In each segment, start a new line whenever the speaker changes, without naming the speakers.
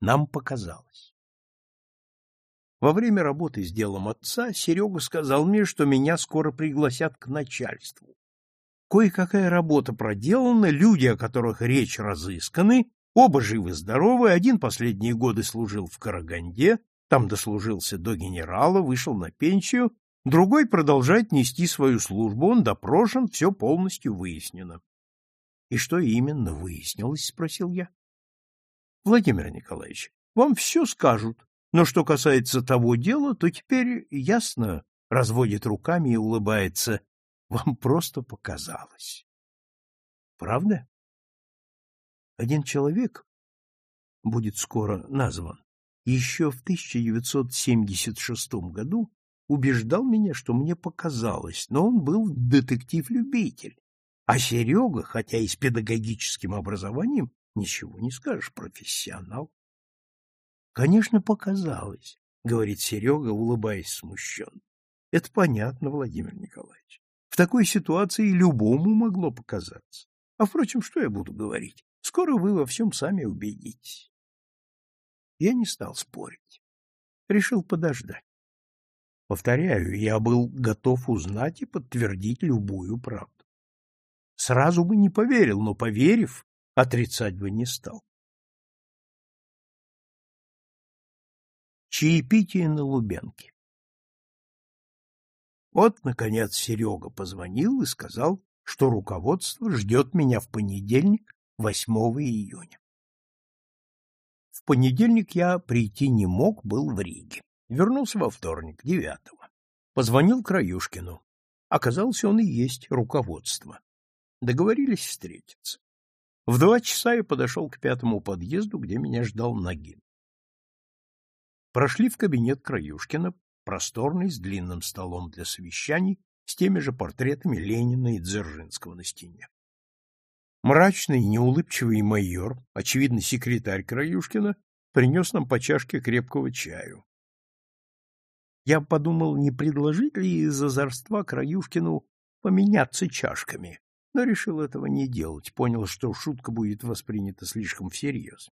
Нам показалось. Во время работы с делом отца Серега сказал мне, что меня скоро пригласят к начальству. Кое-какая работа проделана, люди, о которых речь разысканы, оба живы-здоровы, один последние годы служил в Караганде, там дослужился до генерала, вышел на пенсию, другой продолжает нести свою службу, он допрошен, все полностью выяснено. — И что именно выяснилось? — спросил я. — Владимир Николаевич, вам все скажут, но что касается того дела, то теперь ясно, — разводит руками и улыбается, — вам просто показалось. — Правда? Один человек будет скоро назван. Еще в 1976 году убеждал меня, что мне показалось, но он был детектив-любитель. А Серега, хотя и с педагогическим образованием, ничего не скажешь, профессионал. Конечно, показалось, говорит Серега, улыбаясь смущенно. Это понятно, Владимир Николаевич. В такой ситуации любому могло показаться. А впрочем, что я буду говорить? Скоро вы во всем сами убедитесь. Я не стал спорить. Решил подождать. Повторяю, я был готов узнать и подтвердить любую правду. Сразу бы не поверил, но, поверив, отрицать бы не стал. Чаепитие на Лубенке Вот, наконец, Серега позвонил и сказал, что руководство ждет меня в понедельник, 8 июня. В понедельник я прийти не мог, был в Риге. Вернулся во вторник, девятого. Позвонил Краюшкину. Оказалось, он и есть руководство. Договорились встретиться. В два часа я подошел к пятому подъезду, где меня ждал Нагин. Прошли в кабинет Краюшкина, просторный, с длинным столом для совещаний, с теми же портретами Ленина и Дзержинского на стене. Мрачный, неулыбчивый майор, очевидно, секретарь Краюшкина, принес нам по чашке крепкого чаю. Я подумал, не предложить ли из озорства Краюшкину поменяться чашками, но решил этого не делать, понял, что шутка будет воспринята слишком всерьез.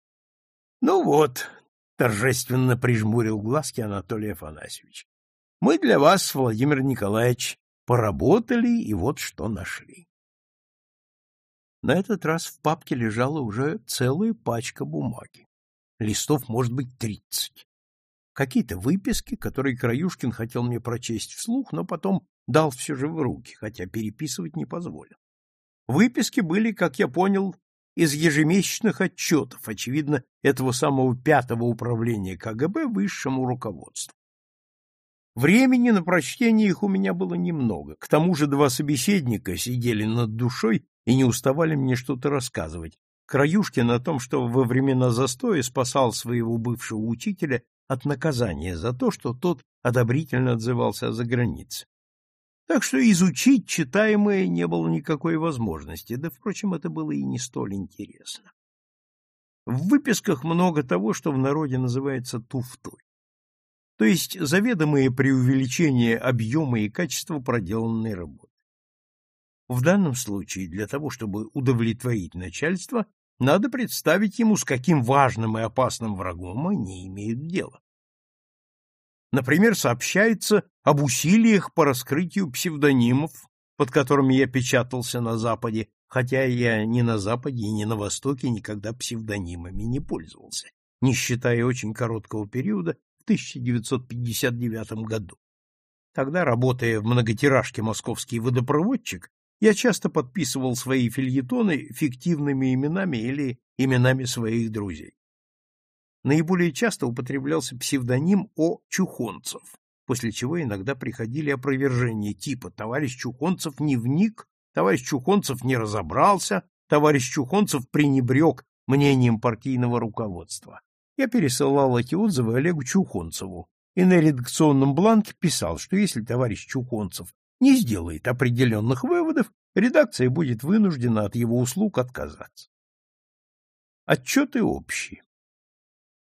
— Ну вот, — торжественно прижмурил глазки Анатолий Афанасьевич, — мы для вас, Владимир Николаевич, поработали и вот что нашли. На этот раз в папке лежала уже целая пачка бумаги. Листов, может быть, тридцать какие-то выписки, которые Краюшкин хотел мне прочесть вслух, но потом дал все же в руки, хотя переписывать не позволил. Выписки были, как я понял, из ежемесячных отчетов, очевидно, этого самого пятого управления КГБ высшему руководству. Времени на прочтение их у меня было немного. К тому же два собеседника сидели над душой и не уставали мне что-то рассказывать. Краюшкин о том, что во времена застоя спасал своего бывшего учителя от наказания за то, что тот одобрительно отзывался о загранице. Так что изучить читаемое не было никакой возможности, да, впрочем, это было и не столь интересно. В выписках много того, что в народе называется туфтой, то есть заведомые преувеличение объема и качества проделанной работы. В данном случае для того, чтобы удовлетворить начальство, надо представить ему, с каким важным и опасным врагом они имеют дело. Например, сообщается об усилиях по раскрытию псевдонимов, под которыми я печатался на Западе, хотя я ни на Западе ни на Востоке никогда псевдонимами не пользовался, не считая очень короткого периода в 1959 году. Тогда, работая в многотиражке «Московский водопроводчик», я часто подписывал свои фильетоны фиктивными именами или именами своих друзей. Наиболее часто употреблялся псевдоним О. Чухонцев, после чего иногда приходили опровержения типа «товарищ Чухонцев не вник», «товарищ Чухонцев не разобрался», «товарищ Чухонцев пренебрег мнением партийного руководства». Я пересылал эти отзывы Олегу Чухонцеву и на редакционном бланке писал, что если товарищ Чухонцев не сделает определенных выводов, редакция будет вынуждена от его услуг отказаться. Отчеты общие.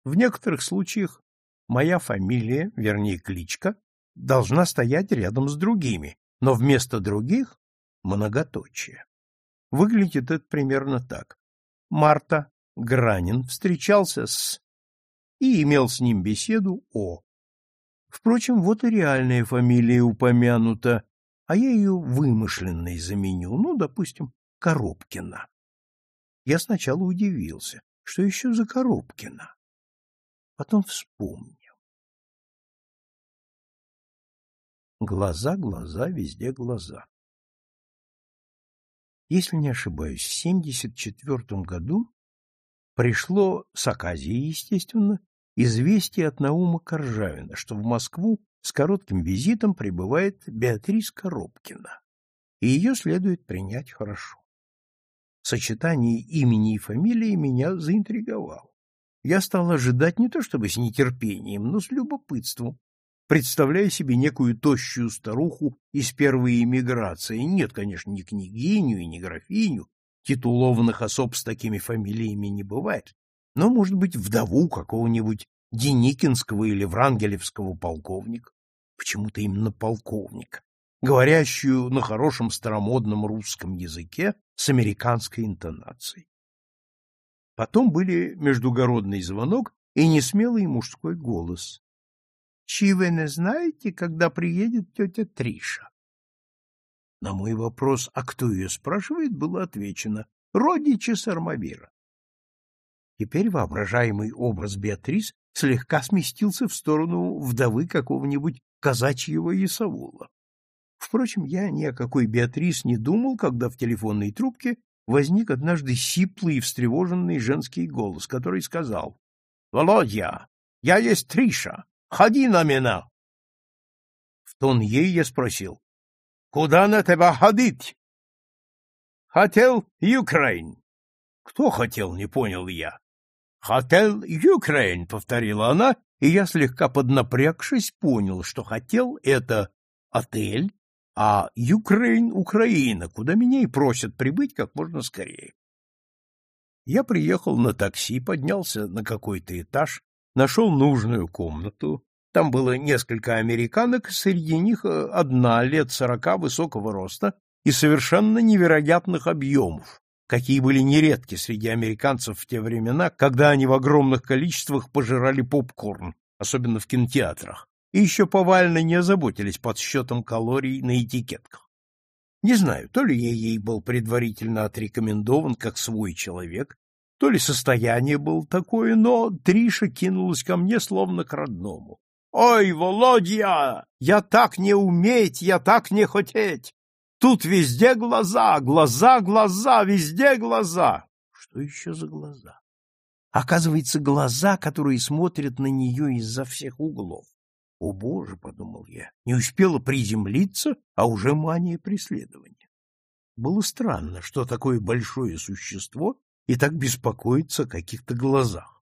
В некоторых случаях моя фамилия, вернее кличка, должна стоять рядом с другими, но вместо других — многоточие. Выглядит это примерно так. Марта, Гранин встречался с и имел с ним беседу О. Впрочем, вот и реальная фамилия упомянута, а я ее вымышленной заменю, ну, допустим, Коробкина. Я сначала удивился, что еще за Коробкина. Потом вспомнил. Глаза, глаза, везде глаза. Если не ошибаюсь, в 74 году пришло с Аказии, естественно, известие от Наума Коржавина, что в Москву с коротким визитом прибывает Беатрис Коробкина, и ее следует принять хорошо. Сочетание имени и фамилии меня заинтриговало. Я стал ожидать не то чтобы с нетерпением, но с любопытством, представляя себе некую тощую старуху из первой эмиграции. Нет, конечно, ни княгиню и ни графиню, титулованных особ с такими фамилиями не бывает, но, может быть, вдову какого-нибудь Деникинского или Врангелевского полковника, почему-то именно полковника, говорящую на хорошем старомодном русском языке с американской интонацией. Потом были междугородный звонок и несмелый мужской голос. Чи вы не знаете, когда приедет тетя Триша? На мой вопрос, а кто ее спрашивает, было отвечено родичи Сармавира. Теперь воображаемый образ Беатрис слегка сместился в сторону вдовы какого-нибудь казачьего Исаула. Впрочем, я ни о какой Беатрис не думал, когда в телефонной трубке возник однажды сиплый и встревоженный женский голос, который сказал «Володя, я есть Триша, Ходи на меня. В тон ей я спросил. Куда на тебя ходить? Хотел Украин. Кто хотел, не понял я. Хотел Украин, повторила она, и я, слегка поднапрягшись, понял, что хотел это отель, а Украин — Украина, куда меня и просят прибыть как можно скорее. Я приехал на такси, поднялся на какой-то этаж, нашел нужную комнату. Там было несколько американок, среди них э, одна лет сорока высокого роста и совершенно невероятных объемов, какие были нередки среди американцев в те времена, когда они в огромных количествах пожирали попкорн, особенно в кинотеатрах, и еще повально не озаботились подсчетом калорий на этикетках. Не знаю, то ли я ей был предварительно отрекомендован как свой человек, то ли состояние было такое, но Триша кинулась ко мне словно к родному. «Ой, Володя, я так не уметь, я так не хотеть! Тут везде глаза, глаза, глаза, везде глаза!» Что еще за глаза? Оказывается, глаза, которые смотрят на нее из-за всех углов. «О, Боже!» — подумал я, — не успела приземлиться, а уже мания преследования. Было странно, что такое большое существо и так беспокоиться о каких-то глазах.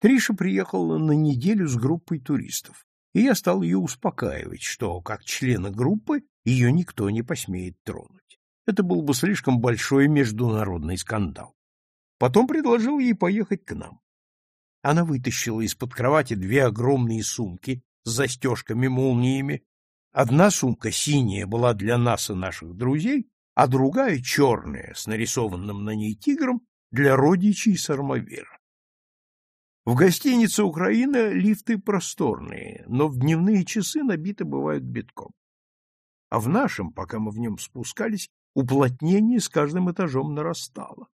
Триша приехала на неделю с группой туристов, и я стал ее успокаивать, что, как члена группы, ее никто не посмеет тронуть. Это был бы слишком большой международный скандал. Потом предложил ей поехать к нам. Она вытащила из-под кровати две огромные сумки с застежками-молниями. Одна сумка синяя была для нас и наших друзей, а другая черная, с нарисованным на ней тигром, для родичей Сармавира. В гостинице Украина лифты просторные, но в дневные часы набиты бывают битком. А в нашем, пока мы в нем спускались, уплотнение с каждым этажом нарастало.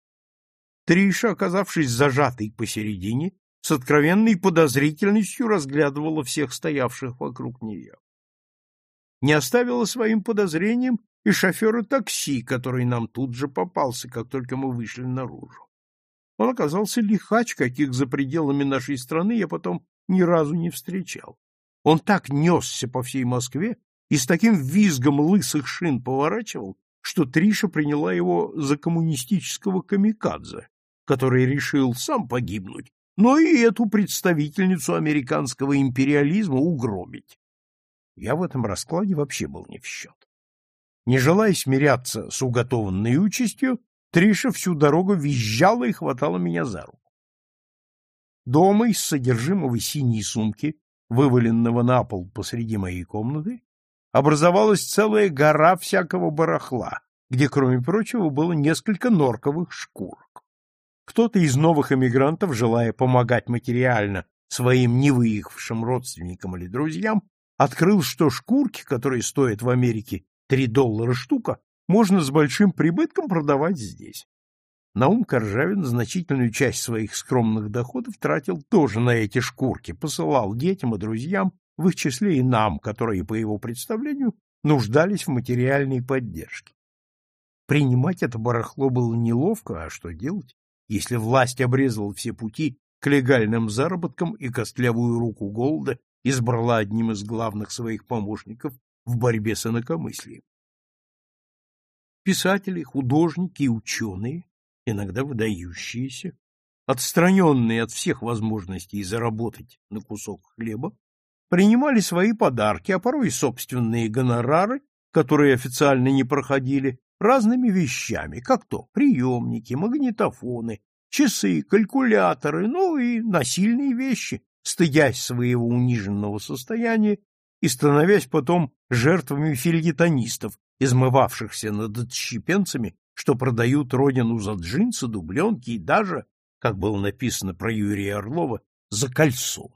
Триша, оказавшись зажатой посередине, с откровенной подозрительностью разглядывала всех стоявших вокруг нее. Не оставила своим подозрением и шофера такси, который нам тут же попался, как только мы вышли наружу. Он оказался лихач, каких за пределами нашей страны я потом ни разу не встречал. Он так несся по всей Москве и с таким визгом лысых шин поворачивал, что Триша приняла его за коммунистического камикадзе, который решил сам погибнуть, но и эту представительницу американского империализма угробить. Я в этом раскладе вообще был не в счет. Не желая смиряться с уготованной участью, Триша всю дорогу визжала и хватала меня за руку. Дома из содержимого синей сумки, вываленного на пол посреди моей комнаты, образовалась целая гора всякого барахла, где, кроме прочего, было несколько норковых шкурок. Кто-то из новых эмигрантов, желая помогать материально своим невыехавшим родственникам или друзьям, открыл, что шкурки, которые стоят в Америке 3 доллара штука, можно с большим прибытком продавать здесь. Наум Коржавин значительную часть своих скромных доходов тратил тоже на эти шкурки, посылал детям и друзьям, в их числе и нам, которые, по его представлению, нуждались в материальной поддержке. Принимать это барахло было неловко, а что делать, если власть обрезала все пути к легальным заработкам и костлявую руку голода избрала одним из главных своих помощников в борьбе с инакомыслием? Писатели, художники и ученые иногда выдающиеся, отстраненные от всех возможностей заработать на кусок хлеба, принимали свои подарки, а порой и собственные гонорары, которые официально не проходили, разными вещами, как то приемники, магнитофоны, часы, калькуляторы, ну и насильные вещи, стыдясь своего униженного состояния и становясь потом жертвами фельетонистов, измывавшихся над отщепенцами что продают родину за джинсы, дубленки и даже, как было написано про Юрия Орлова, за кольцо.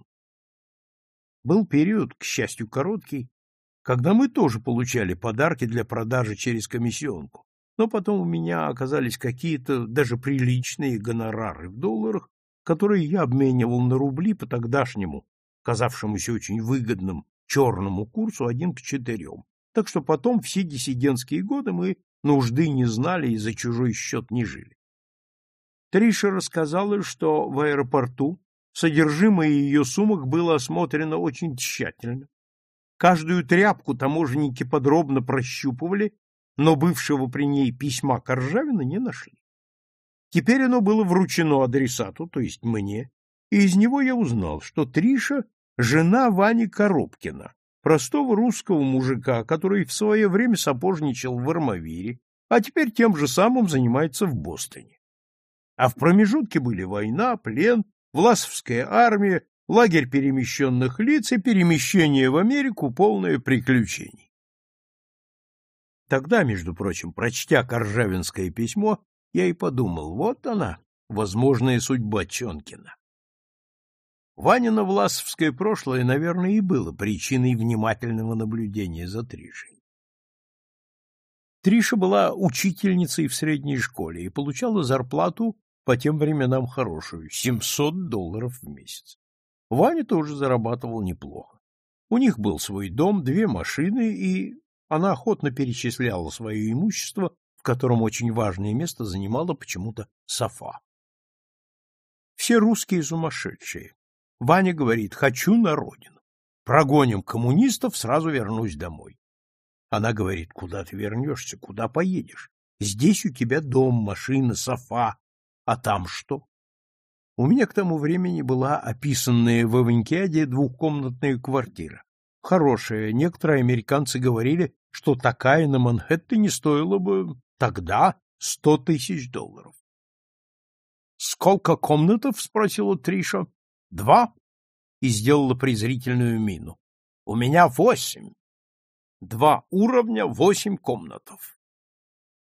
Был период, к счастью, короткий, когда мы тоже получали подарки для продажи через комиссионку, но потом у меня оказались какие-то даже приличные гонорары в долларах, которые я обменивал на рубли по тогдашнему, казавшемуся очень выгодным, черному курсу один к четырем. Так что потом все диссидентские годы мы нужды не знали и за чужой счет не жили. Триша рассказала, что в аэропорту содержимое ее сумок было осмотрено очень тщательно. Каждую тряпку таможенники подробно прощупывали, но бывшего при ней письма Коржавина не нашли. Теперь оно было вручено адресату, то есть мне, и из него я узнал, что Триша — жена Вани Коробкина, простого русского мужика, который в свое время сапожничал в Армавире, а теперь тем же самым занимается в Бостоне. А в промежутке были война, плен, Власовская армия, лагерь перемещенных лиц и перемещение в Америку полное приключений. Тогда, между прочим, прочтя Коржавинское письмо, я и подумал, вот она, возможная судьба Чонкина. Ванина власовское прошлое, наверное, и было причиной внимательного наблюдения за Тришей. Триша была учительницей в средней школе и получала зарплату по тем временам хорошую — 700 долларов в месяц. Ваня тоже зарабатывал неплохо. У них был свой дом, две машины, и она охотно перечисляла свое имущество, в котором очень важное место занимала почему-то Софа. Все русские сумасшедшие, Ваня говорит, хочу на родину. Прогоним коммунистов, сразу вернусь домой. Она говорит, куда ты вернешься, куда поедешь? Здесь у тебя дом, машина, софа. А там что? У меня к тому времени была описанная в Аванькиаде двухкомнатная квартира. Хорошая. Некоторые американцы говорили, что такая на Манхэттене стоила бы тогда сто тысяч долларов. — Сколько комнатов? — спросила Триша. Два? И сделала презрительную мину. У меня восемь. Два уровня, восемь комнатов.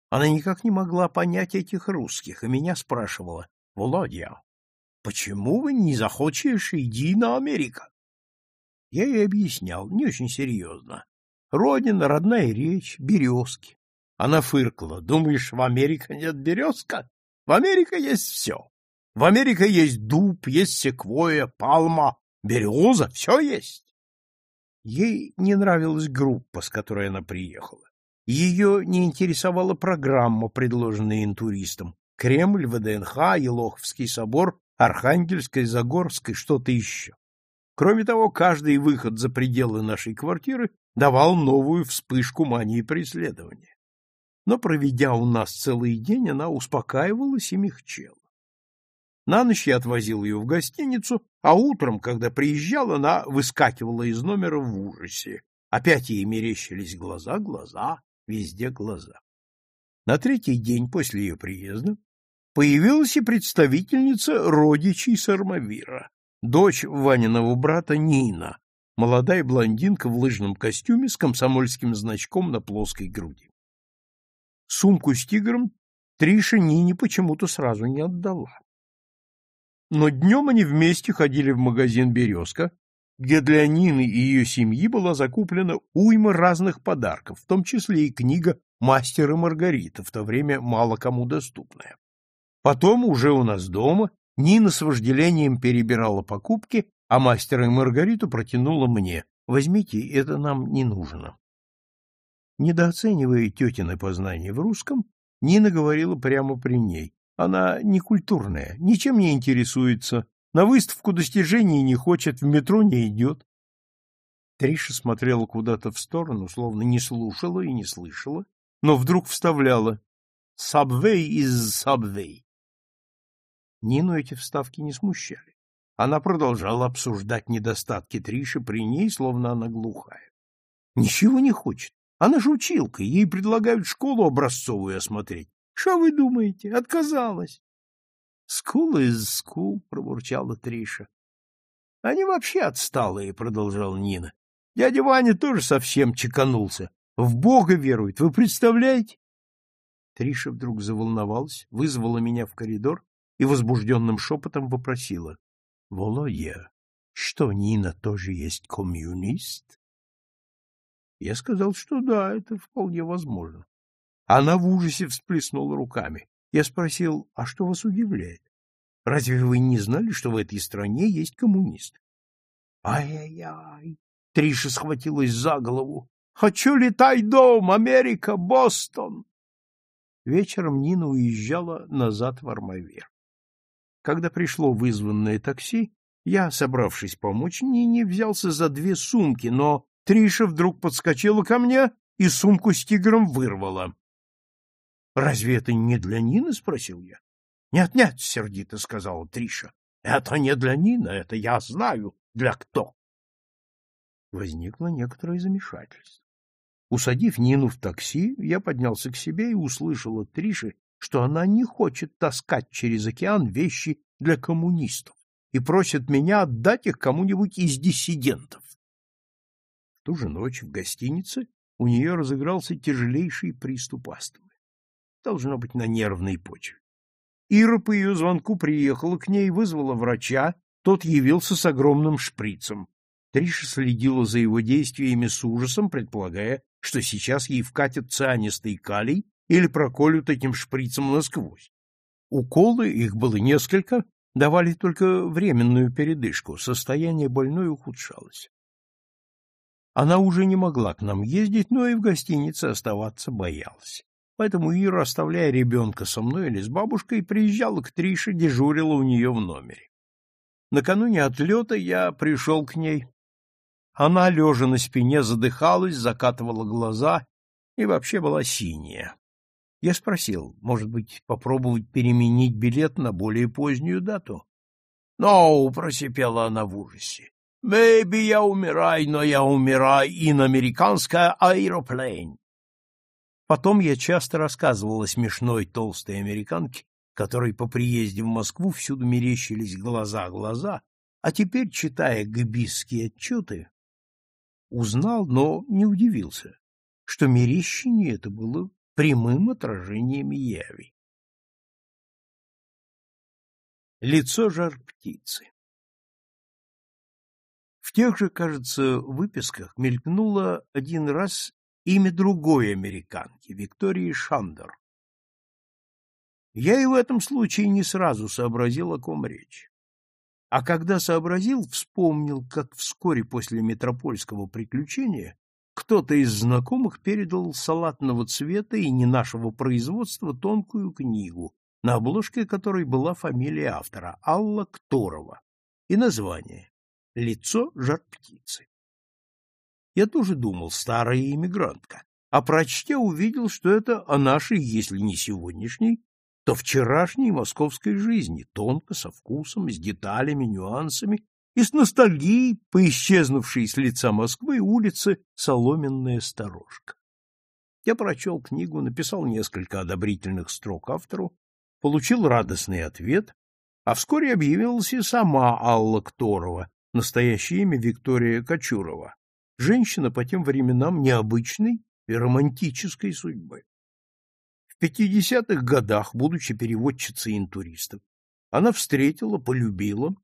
Она никак не могла понять этих русских, и меня спрашивала, Володя, почему вы не захочешь иди на Америка? Я ей объяснял, не очень серьезно. Родина, родная речь, березки. Она фыркала. Думаешь, в Америке нет березка? В Америке есть все. В Америке есть дуб, есть секвоя, пальма, береза, все есть. Ей не нравилась группа, с которой она приехала. Ее не интересовала программа, предложенная интуристам. Кремль, ВДНХ, Елоховский собор, Архангельская, Загорская, что-то еще. Кроме того, каждый выход за пределы нашей квартиры давал новую вспышку мании преследования. Но, проведя у нас целый день, она успокаивалась и мягчела. На ночь я отвозил ее в гостиницу, а утром, когда приезжал, она выскакивала из номера в ужасе. Опять ей мерещились глаза, глаза, везде глаза. На третий день после ее приезда появилась и представительница родичей Сармавира, дочь Ваниного брата Нина, молодая блондинка в лыжном костюме с комсомольским значком на плоской груди. Сумку с тигром Триша Нине почему-то сразу не отдала. но днем они вместе ходили в магазин «Березка», где для Нины и ее семьи была закуплена уйма разных подарков, в том числе и книга «Мастер и Маргарита», в то время мало кому доступная. Потом, уже у нас дома, Нина с вожделением перебирала покупки, а мастера и Маргариту протянула мне. Возьмите, это нам не нужно. Недооценивая тетины познания в русском, Нина говорила прямо при ней. Она не культурная, ничем не интересуется, на выставку достижений не хочет, в метро не идет. Триша смотрела куда-то в сторону, словно не слушала и не слышала, но вдруг вставляла «Subway is Subway». Нину эти вставки не смущали. Она продолжала обсуждать недостатки Триши при ней, словно она глухая. Ничего не хочет. Она же училка, ей предлагают школу образцовую осмотреть. Что вы думаете? Отказалась. School is school, пробурчала Триша. Они вообще отсталые, продолжала Нина. Дядя Ваня тоже совсем чеканулся. В Бога верует, вы представляете? Триша вдруг заволновалась, вызвала меня в коридор и возбужденным шепотом вопросила. — Володя, что Нина тоже есть коммунист? Я сказал, что да, это вполне возможно. Она в ужасе всплеснула руками. Я спросил, а что вас удивляет? Разве вы не знали, что в этой стране есть коммунисты? Ай-яй-яй! Триша схватилась за голову. Хочу летай дом, Америка, Бостон! Вечером Нина уезжала назад в Армавир. Когда пришло вызванное такси, я, собравшись помочь Нине, взялся за две сумки, но Триша вдруг подскочила ко мне и сумку с тигром вырвала. — Разве это не для Нины? — спросил я. «Нет, — Нет-нет, — сердито сказала Триша. — Это не для Нины, это я знаю, для кто. Возникло некоторое замешательство. Усадив Нину в такси, я поднялся к себе и услышал от Триши, что она не хочет таскать через океан вещи для коммунистов и просит меня отдать их кому-нибудь из диссидентов. В ту же ночь в гостинице у нее разыгрался тяжелейший приступ астмы должно быть, на нервной почве. Ира по ее звонку приехала к ней, вызвала врача, тот явился с огромным шприцем. Триша следила за его действиями с ужасом, предполагая, что сейчас ей вкатят цианистый калий или проколют этим шприцем насквозь. Уколы, их было несколько, давали только временную передышку, состояние больной ухудшалось. Она уже не могла к нам ездить, но и в гостинице оставаться боялась. Поэтому Ира, оставляя ребенка со мной или с бабушкой, приезжала к Трише, дежурила у нее в номере. Накануне отлета я пришел к ней. Она, лежа на спине, задыхалась, закатывала глаза и вообще была синяя. Я спросил, может быть, попробовать переменить билет на более позднюю дату? — «No», — просипела она в ужасе. «Maybe я умираю, но я умираю in американская аэроплейн». Потом я часто рассказывал о смешной толстой американке, которой по приезде в Москву всюду мерещились глаза-глаза, а теперь, читая габисские отчеты, узнал, но не удивился, что мерещение это было прямым отражением яви. Лицо жар-птицы В тех же, кажется, выписках мелькнуло один раз имя другой американки, Виктории Шандер. Я и в этом случае не сразу сообразил, о ком речь. А когда сообразил, вспомнил, как вскоре после метропольского приключения кто-то из знакомых передал салатного цвета и не нашего производства тонкую книгу, на обложке которой была фамилия автора Алла Кторова и название «Лицо жар-птицы». Я тоже думал, старая иммигрантка, а прочтя увидел, что это о нашей, если не сегодняшней, то вчерашней московской жизни, тонко, со вкусом, с деталями, нюансами и с ностальгией по исчезнувшей с лица Москвы улице Соломенная сторожка. Я прочел книгу, написал несколько одобрительных строк автору, получил радостный ответ, а вскоре объявилась и сама Алла Кторова, настоящее имя Виктория Кочурова, женщина по тем временам необычной и романтической судьбы. В 50-х годах, будучи переводчицей интуристов, она встретила, полюбила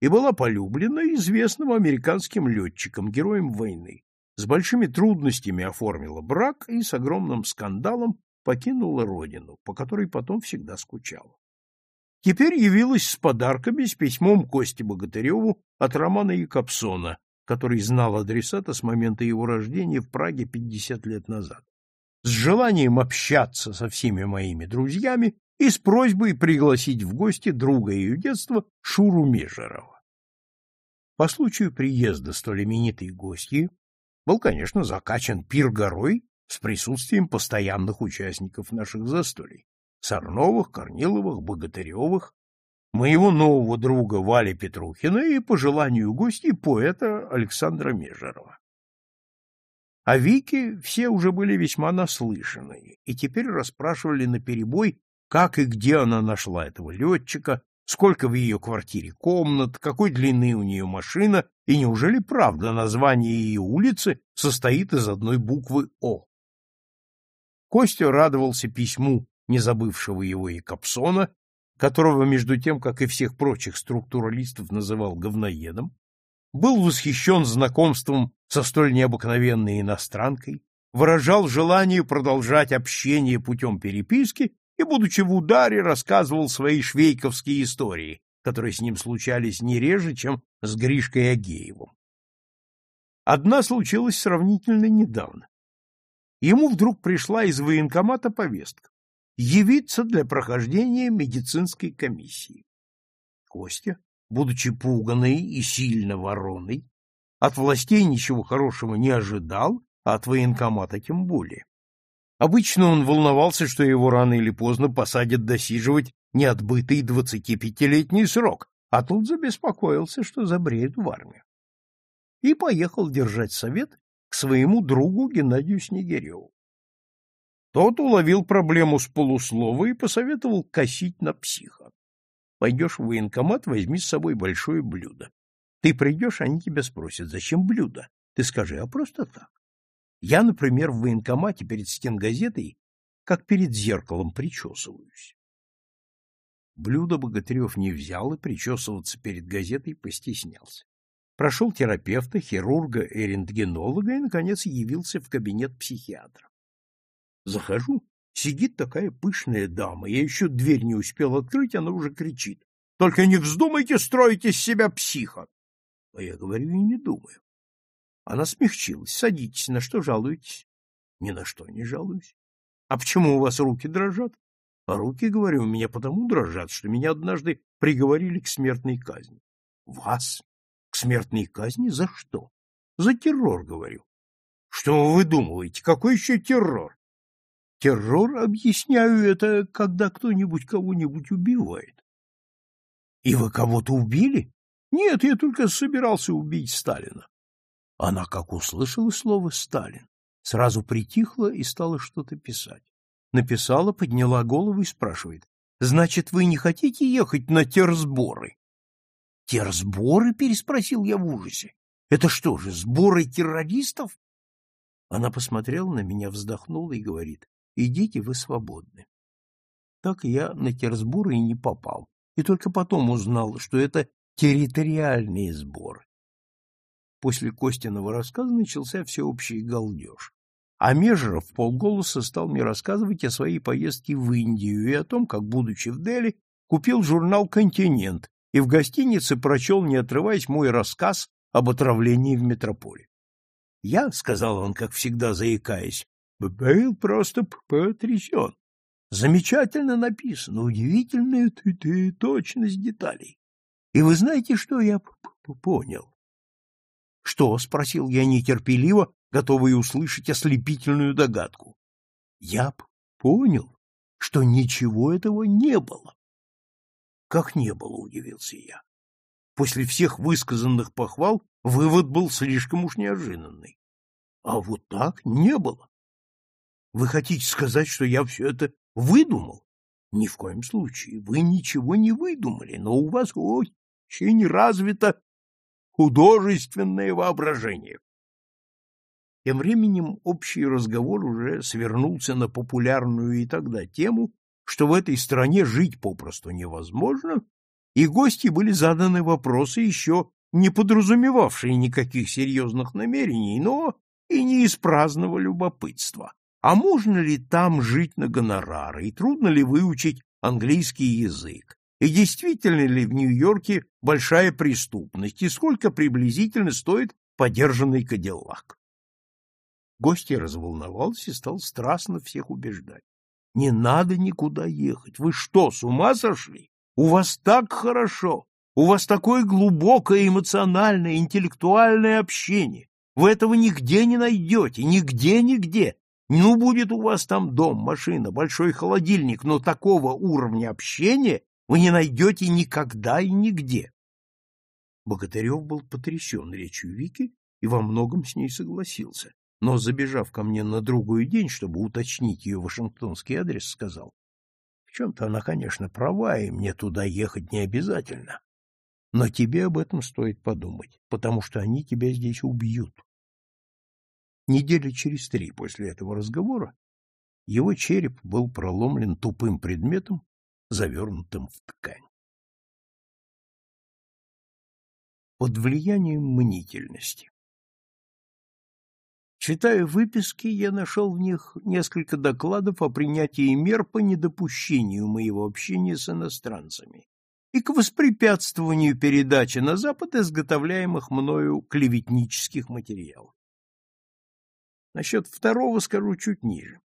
и была полюблена известным американским летчиком, героем войны. С большими трудностями оформила брак и с огромным скандалом покинула родину, по которой потом всегда скучала. Теперь явилась с подарками, с письмом Кости Богатыреву от Романа Якобсона, который знал адресата с момента его рождения в Праге 50 лет назад, с желанием общаться со всеми моими друзьями и с просьбой пригласить в гости друга ее детства Шуру Межерова. По случаю приезда столь именитой гости был, конечно, закачан пир горой с присутствием постоянных участников наших застолий — Сорновых, Корниловых, Богатыревых, моего нового друга Вали Петрухина и, по желанию гостей, поэта Александра Межерова. О Вике все уже были весьма наслышаны и теперь расспрашивали наперебой как и где она нашла этого летчика, сколько в ее квартире комнат, какой длины у нее машина, и неужели правда название ее улицы состоит из одной буквы «О». Костя радовался письму не забывшего его и Капсона, которого, между тем, как и всех прочих структуралистов, называл говноедом, был восхищен знакомством со столь необыкновенной иностранкой, выражал желание продолжать общение путем переписки и, будучи в ударе, рассказывал свои швейковские истории, которые с ним случались не реже, чем с Гришкой Агеевым. Одна случилась сравнительно недавно. Ему вдруг пришла из военкомата повестка явиться для прохождения медицинской комиссии. Костя, будучи пуганный и сильно вороной, от властей ничего хорошего не ожидал, а от военкомата тем более. Обычно он волновался, что его рано или поздно посадят досиживать неотбытый двадцатипятилетний срок, а тут забеспокоился, что забреет в армию. И поехал держать совет к своему другу Геннадию Снегиреву. Тот уловил проблему с полуслова и посоветовал косить на психа. Пойдешь в военкомат, возьми с собой большое блюдо. Ты придешь, они тебя спросят, зачем блюдо? Ты скажи, а просто так. Я, например, в военкомате перед стенгазетой, как перед зеркалом, причесываюсь. Блюдо Богатырев не взял и причесываться перед газетой постеснялся. Прошел терапевта, хирурга и рентгенолога и, наконец, явился в кабинет психиатра. Захожу, сидит такая пышная дама. Я еще дверь не успел открыть, она уже кричит. Только не вздумайте строить из себя психа. А я говорю и не думаю. Она смягчилась. Садитесь, на что жалуетесь? Ни на что не жалуюсь. А почему у вас руки дрожат? А руки, говорю, у меня потому дрожат, что меня однажды приговорили к смертной казни. Вас? К смертной казни? За что? За террор, говорю. Что вы выдумываете? Какой еще террор? Террор, объясняю, это когда кто-нибудь кого-нибудь убивает. И вы кого-то убили? Нет, я только собирался убить Сталина. Она, как услышала слово «Сталин», сразу притихла и стала что-то писать. Написала, подняла голову и спрашивает, «Значит, вы не хотите ехать на терсборы?» «Терсборы?» — переспросил я в ужасе. «Это что же, сборы террористов?» Она посмотрела на меня, вздохнула и говорит, «Идите, вы свободны». Так я на терсборы и не попал, и только потом узнал, что это территориальные сборы. После Костиного рассказа начался всеобщий галдеж. А Межеров полголоса стал мне рассказывать о своей поездке в Индию и о том, как, будучи в Дели, купил журнал «Континент» и в гостинице прочел, не отрываясь, мой рассказ об отравлении в метрополе. Я, — сказал он, как всегда заикаясь, — был просто потрясен. Замечательно написано, удивительная точность деталей. И вы знаете, что я понял? Что? спросил я нетерпеливо, готовый услышать ослепительную догадку. Я понял, что ничего этого не было. Как не было, удивился я. После всех высказанных похвал вывод был слишком уж неожиданный. А вот так не было. Вы хотите сказать, что я все это выдумал? Ни в коем случае. Вы ничего не выдумали, но у вас очень развито художественное воображение. Тем временем общий разговор уже свернулся на популярную и тогда тему, что в этой стране жить попросту невозможно, и гости были заданы вопросы, еще не подразумевавшие никаких серьезных намерений, но и не из праздного любопытства. А можно ли там жить на гонорары, и трудно ли выучить английский язык? И действительно ли в Нью-Йорке большая преступность, и сколько приблизительно стоит подержанный кадиллак? Гостья разволновался и стал страстно всех убеждать. Не надо никуда ехать. Вы что, с ума сошли? У вас так хорошо. У вас такое глубокое эмоциональное, интеллектуальное общение. Вы этого нигде не найдете, нигде-нигде. Ну, будет у вас там дом, машина, большой холодильник, но такого уровня общения вы не найдете никогда и нигде. Богатырев был потрясен речью Вики и во многом с ней согласился, но, забежав ко мне на другой день, чтобы уточнить ее вашингтонский адрес, сказал, в чем-то она, конечно, права, и мне туда ехать не обязательно. Но тебе об этом стоит подумать, потому что они тебя здесь убьют. Недели через три после этого разговора его череп был проломлен тупым предметом, завернутым в ткань. Под влиянием мнительности Читая выписки, я нашел в них несколько докладов о принятии мер по недопущению моего общения с иностранцами и к воспрепятствованию передачи на Запад изготовляемых мною клеветнических материалов. Насчет второго скажу чуть ниже.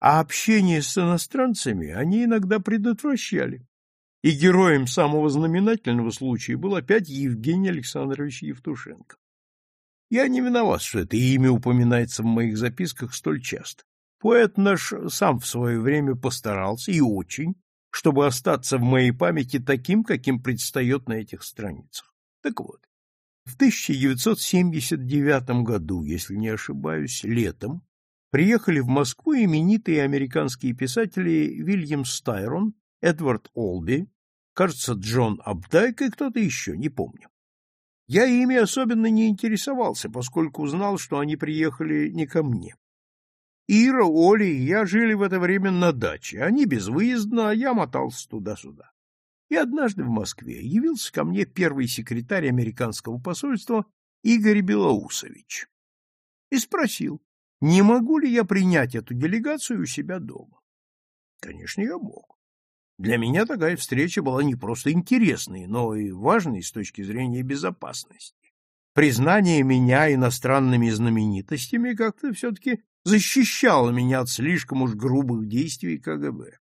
А общение с иностранцами они иногда предотвращали. И героем самого знаменательного случая был опять Евгений Александрович Евтушенко. Я не виноват, что это имя упоминается в моих записках столь часто. Поэт наш сам в свое время постарался, и очень, чтобы остаться в моей памяти таким, каким предстает на этих страницах. Так вот, в 1979 году, если не ошибаюсь, летом, приехали в Москву именитые американские писатели Вильям Стайрон, Эдвард Олби, кажется, Джон Абдайк и кто-то еще, не помню. Я ими особенно не интересовался, поскольку узнал, что они приехали не ко мне. Ира, Оля и я жили в это время на даче. Они безвыездно, а я мотался туда-сюда. И однажды в Москве явился ко мне первый секретарь американского посольства Игорь Белоусович и спросил, не могу ли я принять эту делегацию у себя дома. Конечно, я мог. Для меня такая встреча была не просто интересной, но и важной с точки зрения безопасности. Признание меня иностранными знаменитостями как-то все-таки защищало меня от слишком уж грубых действий КГБ.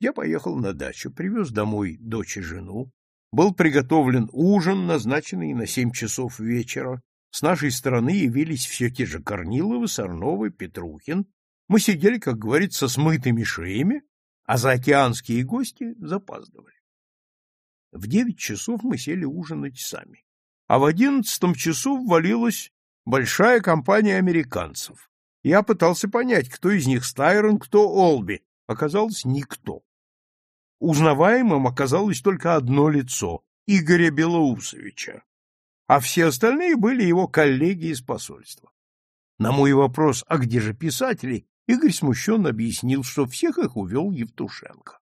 Я поехал на дачу, привез домой дочь и жену. Был приготовлен ужин, назначенный на семь часов вечера. С нашей стороны явились все те же Корниловы, Сорновы, Петрухин. Мы сидели, как говорится, с мытыми шеями, а заокеанские гости запаздывали. В девять часов мы сели ужинать сами, а в одиннадцатом часу ввалилась большая компания американцев. Я пытался понять, кто из них Стайрон, кто Олби. Оказалось, никто. Узнаваемым оказалось только одно лицо — Игоря Белоусовича, а все остальные были его коллеги из посольства. На мой вопрос, а где же писатели, Игорь смущенно объяснил, что всех их увел Евтушенко.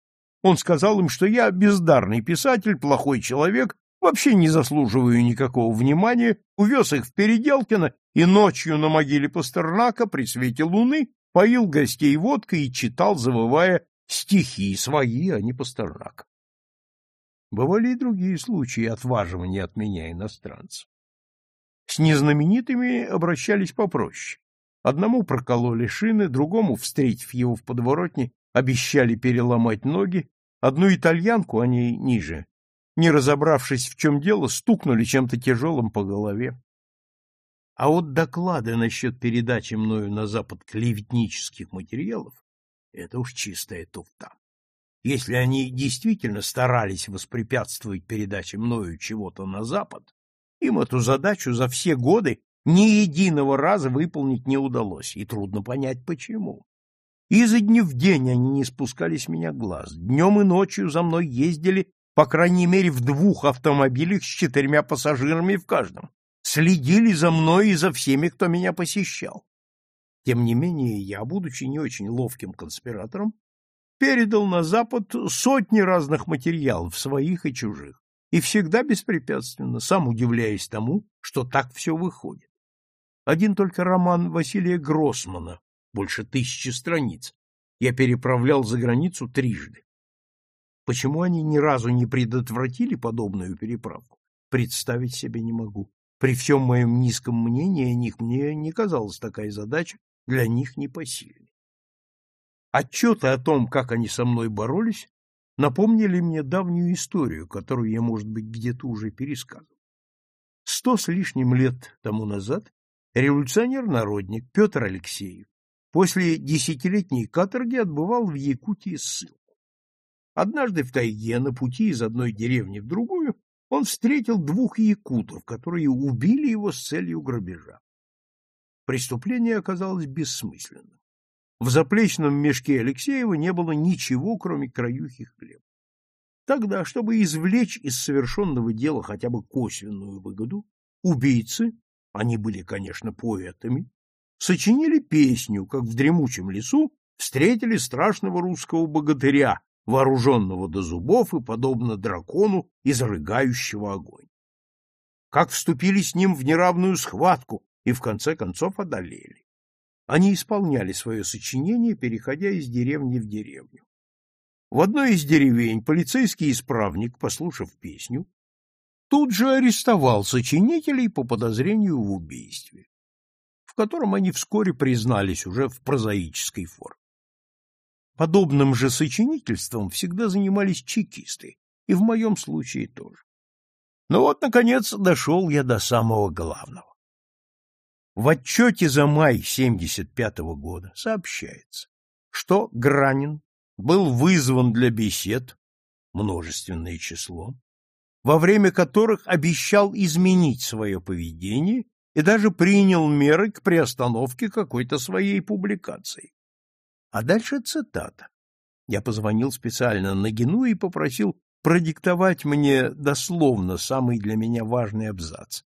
Он сказал им, что я бездарный писатель, плохой человек, вообще не заслуживаю никакого внимания, увез их в Переделкино и ночью на могиле Пастернака при свете луны поил гостей водкой и читал, завывая стихи свои, а не Пастернак. Бывали и другие случаи отваживания от меня иностранцев. С незнаменитыми обращались попроще. Одному прокололи шины, другому, встретив его в подворотне, обещали переломать ноги, одну итальянку, а не ниже, не разобравшись, в чем дело, стукнули чем-то тяжелым по голове. А вот доклады насчет передачи мною на Запад клеветнических материалов это уж чистая туфта. Если они действительно старались воспрепятствовать передаче мною чего-то на Запад, им эту задачу за все годы ни единого раза выполнить не удалось, и трудно понять, почему. Изо дня в день они не спускали с меня глаз, днем и ночью за мной ездили, по крайней мере, в двух автомобилях с четырьмя пассажирами в каждом, следили за мной и за всеми, кто меня посещал. Тем не менее, я, будучи не очень ловким конспиратором, передал на Запад сотни разных материалов, своих и чужих, и всегда беспрепятственно, сам удивляясь тому, что так все выходит. Один только роман Василия Гроссмана, больше тысячи страниц, я переправлял за границу трижды. Почему они ни разу не предотвратили подобную переправку, представить себе не могу. При всем моем низком мнении о них мне не казалась такая задача для них непосильной. Отчеты о том, как они со мной боролись, напомнили мне давнюю историю, которую я, может быть, где-то уже пересказывал. Сто с лишним лет тому назад революционер-народник Петр Алексеев после десятилетней каторги отбывал в Якутии ссылку. Однажды в тайге на пути из одной деревни в другую он встретил двух якутов, которые убили его с целью грабежа. Преступление оказалось бессмысленным. В заплечном мешке Алексеева не было ничего, кроме краюхи хлеба. Тогда, чтобы извлечь из совершенного дела хотя бы косвенную выгоду, убийцы, они были, конечно, поэтами, сочинили песню, как в дремучем лесу встретили страшного русского богатыря, вооруженного до зубов и подобно дракону, изрыгающего огонь. Как вступили с ним в неравную схватку и в конце концов одолели. Они исполняли свое сочинение, переходя из деревни в деревню. В одной из деревень полицейский исправник, послушав песню, тут же арестовал сочинителей по подозрению в убийстве, в котором они вскоре признались уже в прозаической форме. Подобным же сочинительством всегда занимались чекисты, и в моем случае тоже. Но ну вот, наконец, дошел я до самого главного. В отчете за май 75 -го года сообщается, что Гранин был вызван для бесед, множественное число, во время которых обещал изменить свое поведение и даже принял меры к приостановке какой-то своей публикации. А дальше цитата. Я позвонил специально на Гену и попросил продиктовать мне дословно самый для меня важный абзац.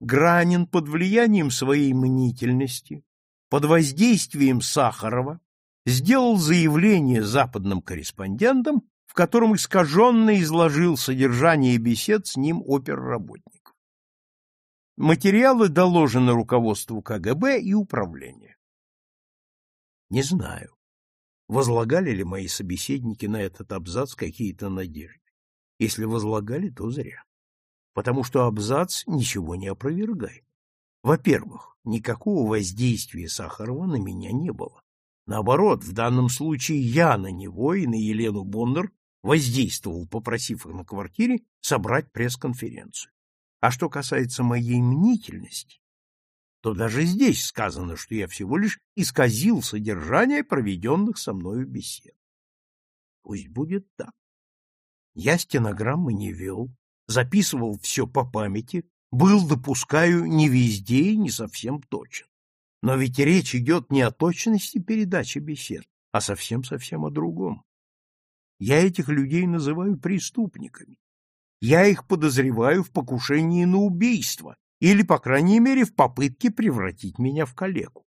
Гранин под влиянием своей мнительности, под воздействием Сахарова, сделал заявление западным корреспондентам, в котором искаженно изложил содержание бесед с ним оперработников. Материалы доложены руководству КГБ и управления. Не знаю, возлагали ли мои собеседники на этот абзац какие-то надежды. Если возлагали, то зря. Потому что абзац ничего не опровергает. Во-первых, никакого воздействия Сахарова на меня не было. Наоборот, в данном случае я на него и на Елену Бондар воздействовал, попросив их на квартире собрать пресс-конференцию. А что касается моей мнительности, то даже здесь сказано, что я всего лишь исказил содержание проведенных со мною бесед. Пусть будет так. Я стенограммы не вел, записывал все по памяти, был, допускаю, не везде и не совсем точен. Но ведь речь идет не о точности передачи бесед, а совсем-совсем о другом. Я этих людей называю преступниками. Я их подозреваю в покушении на убийство, или, по крайней мере, в попытке превратить меня в калеку.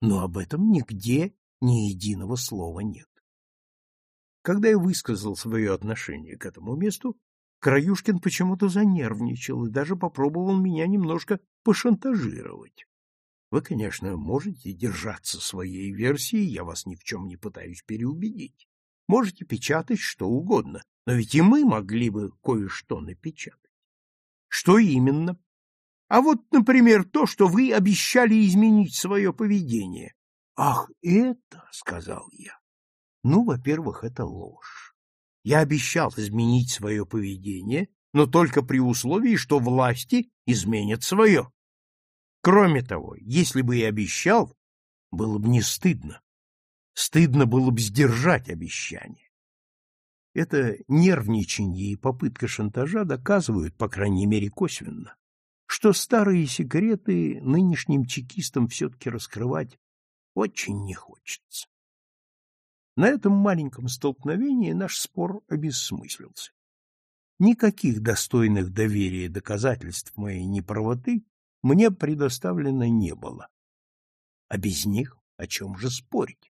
Но об этом нигде ни единого слова нет. Когда я высказал свое отношение к этому месту, Краюшкин почему-то занервничал и даже попробовал меня немножко пошантажировать. Вы, конечно, можете держаться своей версии, я вас ни в чем не пытаюсь переубедить. Можете печатать что угодно, но ведь и мы могли бы кое-что напечатать. Что именно? А вот, например, то, что вы обещали изменить свое поведение. Ах, это, сказал я. Ну, во-первых, это ложь. Я обещал изменить свое поведение, но только при условии, что власти изменят свое. Кроме того, если бы и обещал, было бы не стыдно. Стыдно было бы сдержать обещание. Это нервничание и попытка шантажа доказывают, по крайней мере, косвенно, что старые секреты нынешним чекистам все-таки раскрывать очень не хочется. На этом маленьком столкновении наш спор обессмыслился. Никаких достойных доверия доказательств моей неправоты мне предоставлено не было. А без них о чем же спорить?